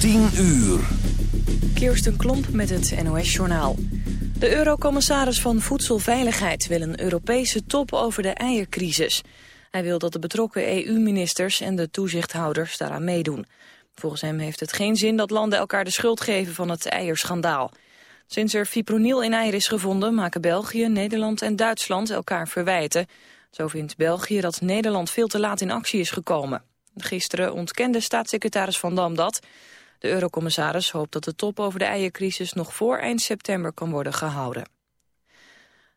10 uur. Kirsten Klomp met het NOS-journaal. De eurocommissaris van Voedselveiligheid wil een Europese top over de eiercrisis. Hij wil dat de betrokken EU-ministers en de toezichthouders daaraan meedoen. Volgens hem heeft het geen zin dat landen elkaar de schuld geven van het eierschandaal. Sinds er fipronil in eieren is gevonden maken België, Nederland en Duitsland elkaar verwijten. Zo vindt België dat Nederland veel te laat in actie is gekomen. Gisteren ontkende staatssecretaris Van Dam dat. De eurocommissaris hoopt dat de top over de eiercrisis nog voor eind september kan worden gehouden.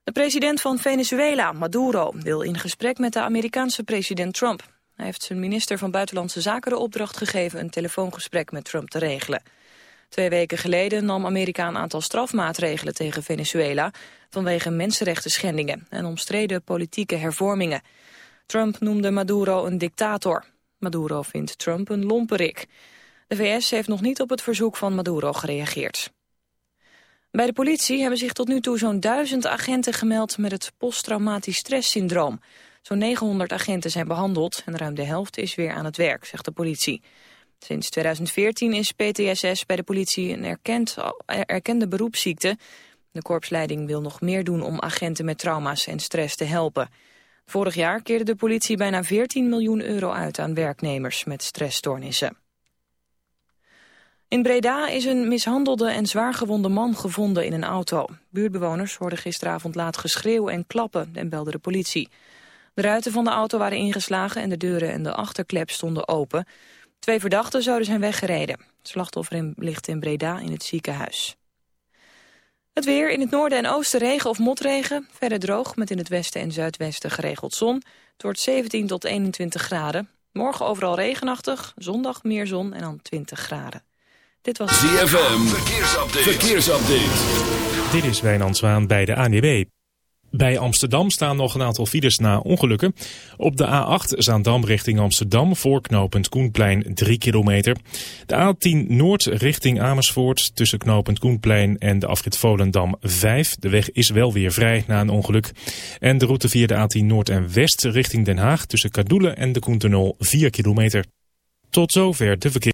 De president van Venezuela, Maduro, wil in gesprek met de Amerikaanse president Trump. Hij heeft zijn minister van Buitenlandse Zaken de opdracht gegeven een telefoongesprek met Trump te regelen. Twee weken geleden nam Amerika een aantal strafmaatregelen tegen Venezuela vanwege mensenrechten schendingen en omstreden politieke hervormingen. Trump noemde Maduro een dictator. Maduro vindt Trump een lomperik. De VS heeft nog niet op het verzoek van Maduro gereageerd. Bij de politie hebben zich tot nu toe zo'n duizend agenten gemeld met het posttraumatisch stresssyndroom. Zo'n 900 agenten zijn behandeld en ruim de helft is weer aan het werk, zegt de politie. Sinds 2014 is PTSS bij de politie een erkend, erkende beroepsziekte. De korpsleiding wil nog meer doen om agenten met trauma's en stress te helpen. Vorig jaar keerde de politie bijna 14 miljoen euro uit aan werknemers met stressstoornissen. In Breda is een mishandelde en zwaargewonde man gevonden in een auto. Buurtbewoners hoorden gisteravond laat geschreeuw en klappen en belden de politie. De ruiten van de auto waren ingeslagen en de deuren en de achterklep stonden open. Twee verdachten zouden zijn weggereden. Het slachtoffer ligt in Breda in het ziekenhuis. Het weer in het noorden en oosten regen of motregen. Verder droog met in het westen en zuidwesten geregeld zon. Het wordt 17 tot 21 graden. Morgen overal regenachtig, zondag meer zon en dan 20 graden. Dit was ZFM, verkeersupdate. verkeersupdate. Dit is Wijnand Zwaan bij de ANWB. Bij Amsterdam staan nog een aantal files na ongelukken. Op de A8 Zaandam richting Amsterdam, voorknopend Koenplein 3 kilometer. De A10 Noord richting Amersfoort tussen knooppunt Koenplein en de afrit Volendam 5. De weg is wel weer vrij na een ongeluk. En de route via de A10 Noord en West richting Den Haag tussen Kadoelen en de Koentunnel 4 kilometer. Tot zover de verkeer.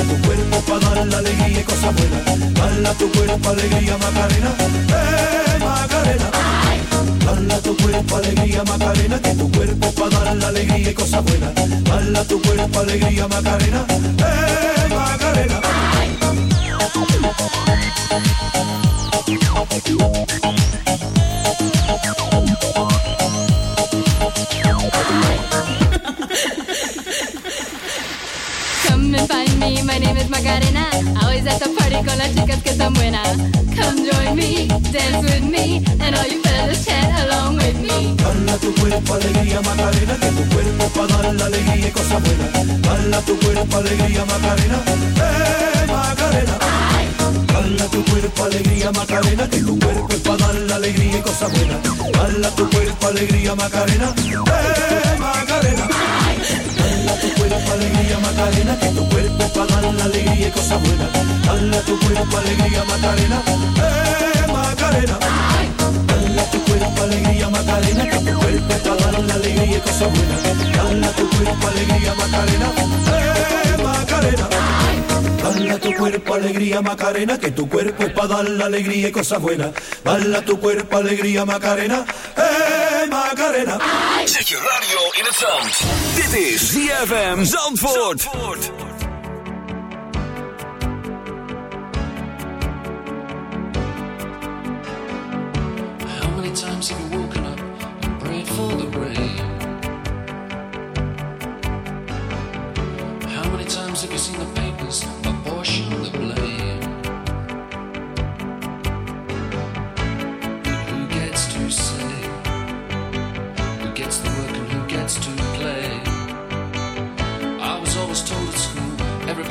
Tu cuerpo para dar la alegría tu cuerpo alegría Macarena, eh Macarena. Dala tu cuerpo alegría Macarena, que tu cuerpo para dar la alegría y cosas buenas. Dala tu cuerpo alegría Macarena, eh Macarena. Come and find me, my name is Macarena. Always at the party con las chicas que están buenas. Come join me, dance with me, and all you fellas chant along with me. Dala tu cuerpo alegría Macarena, que tu cuerpo para dar la alegría y cosas buenas. Dala tu cuerpo alegría Macarena, eh Macarena. Dala tu cuerpo alegría Macarena, que tu cuerpo es para dar la alegría y cosas buenas. Dala tu cuerpo alegría Macarena, eh Macarena. Tu cuerpo alegría Macarena, que tu cuerpo para dar la alegría y cosas buenas. Dala tu cuerpo alegría Macarena, eh Macarena. Dala tu cuerpo alegría Macarena, que tu cuerpo para dar la alegría y cosas buenas. Dale a tu cuerpo alegría Macarena, eh Macarena. Dale a tu cuerpo alegría Macarena, que tu cuerpo es para dar la alegría y cosas buenas. Dale a tu cuerpo alegría Macarena, eh Macarena. Zet je radio in het zand. Dit is ZFM Zandvoort. How many times have you woken up and prayed for the rain? How many times have you seen the papers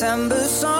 December song.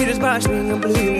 meters by me I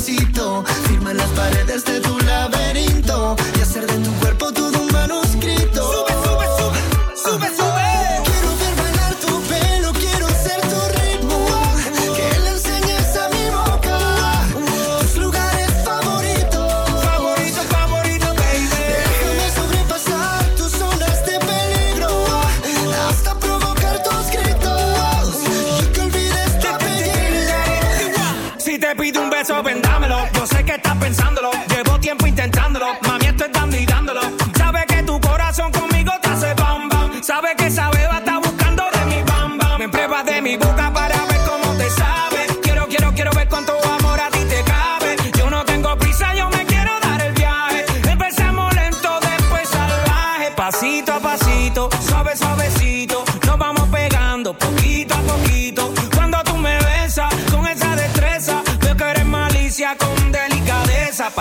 Firma las paredes de tu laberinto.